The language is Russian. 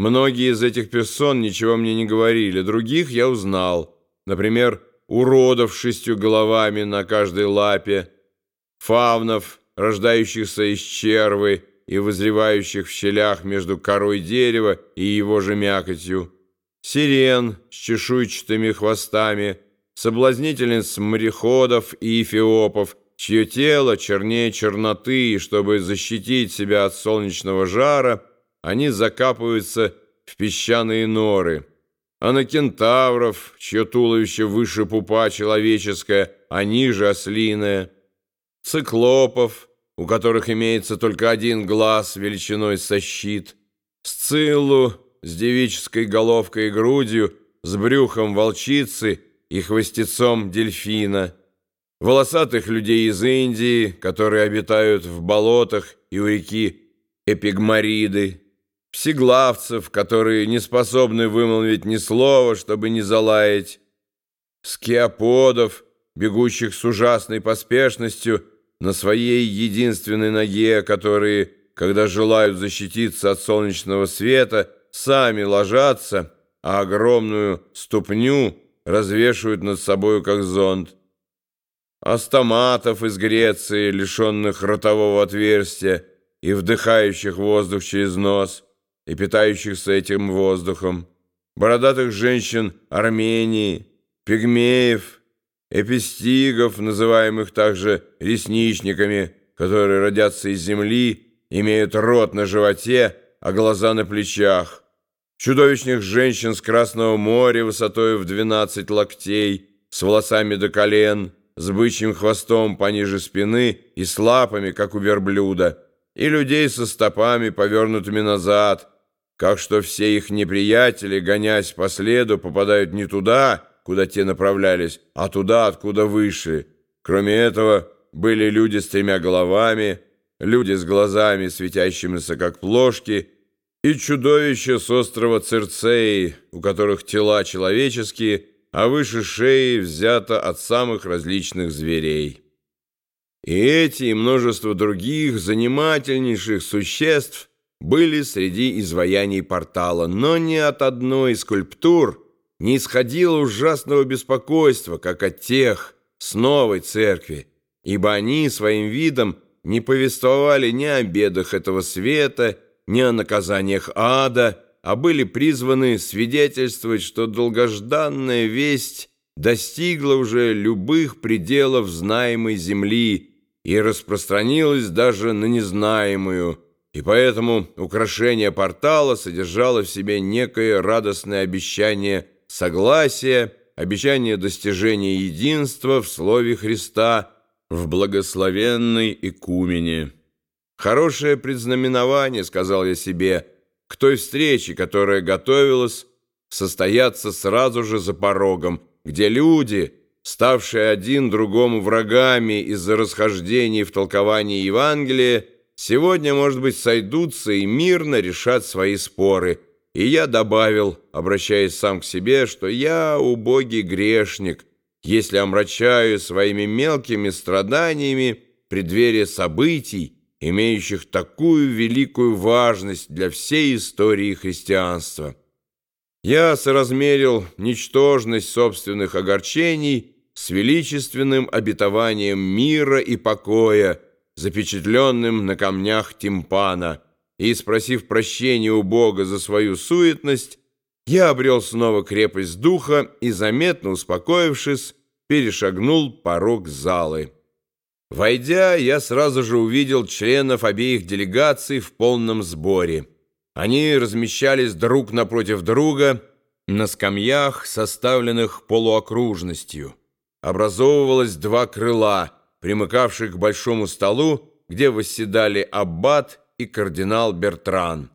Многие из этих персон ничего мне не говорили, других я узнал. Например, уродов шестью головами на каждой лапе, фавнов, рождающихся из червы и возревающих в щелях между корой дерева и его же мякотью, сирен с чешуйчатыми хвостами, соблазнительниц мореходов и эфиопов, чье тело чернее черноты, и чтобы защитить себя от солнечного жара, они закапываются в песчаные норы, а на кентавров, чье туловище выше пупа человеческое, а ниже ослиное, циклопов, у которых имеется только один глаз величиной со щит, сциллу с девической головкой и грудью, с брюхом волчицы и хвостецом дельфина, волосатых людей из Индии, которые обитают в болотах и у реки Эпигмариды, псиглавцев, которые не способны вымолвить ни слова, чтобы не залаять, скиоподов, бегущих с ужасной поспешностью на своей единственной ноге, которые, когда желают защититься от солнечного света, сами ложатся, а огромную ступню развешивают над собою, как зонт. Астоматов из Греции, лишенных ротового отверстия и вдыхающих воздух через нос, и питающихся этим воздухом, бородатых женщин Армении, пигмеев, эпистигов, называемых также ресничниками, которые родятся из земли, имеют рот на животе, а глаза на плечах, чудовищных женщин с Красного моря высотой в 12 локтей, с волосами до колен, с бычьим хвостом пониже спины и с лапами, как у верблюда, и людей со стопами, повернутыми назад, как что все их неприятели, гонясь по следу, попадают не туда, куда те направлялись, а туда, откуда вышли. Кроме этого, были люди с тремя головами, люди с глазами, светящимися как плошки, и чудовища с острова Церцеи, у которых тела человеческие, а выше шеи взято от самых различных зверей. И эти и множество других занимательнейших существ были среди изваяний портала, но ни от одной из скульптур не исходило ужасного беспокойства, как от тех с новой церкви, ибо они своим видом не повествовали ни о бедах этого света, ни о наказаниях ада, а были призваны свидетельствовать, что долгожданная весть достигла уже любых пределов знаемой земли и распространилась даже на незнаемую, и поэтому украшение портала содержало в себе некое радостное обещание согласия, обещание достижения единства в Слове Христа, в благословенной икумене. «Хорошее предзнаменование», — сказал я себе, — к той встрече, которая готовилась состояться сразу же за порогом, где люди, ставшие один другому врагами из-за расхождений в толковании Евангелия, сегодня, может быть, сойдутся и мирно решат свои споры. И я добавил, обращаясь сам к себе, что я убогий грешник, если омрачаю своими мелкими страданиями преддверие событий, имеющих такую великую важность для всей истории христианства. Я соразмерил ничтожность собственных огорчений с величественным обетованием мира и покоя, запечатленным на камнях тимпана, и, спросив прощения у Бога за свою суетность, я обрел снова крепость духа и, заметно успокоившись, перешагнул порог залы. Войдя, я сразу же увидел членов обеих делегаций в полном сборе. Они размещались друг напротив друга на скамьях, составленных полуокружностью. Образовывалось два крыла, примыкавших к большому столу, где восседали аббат и кардинал Бертран.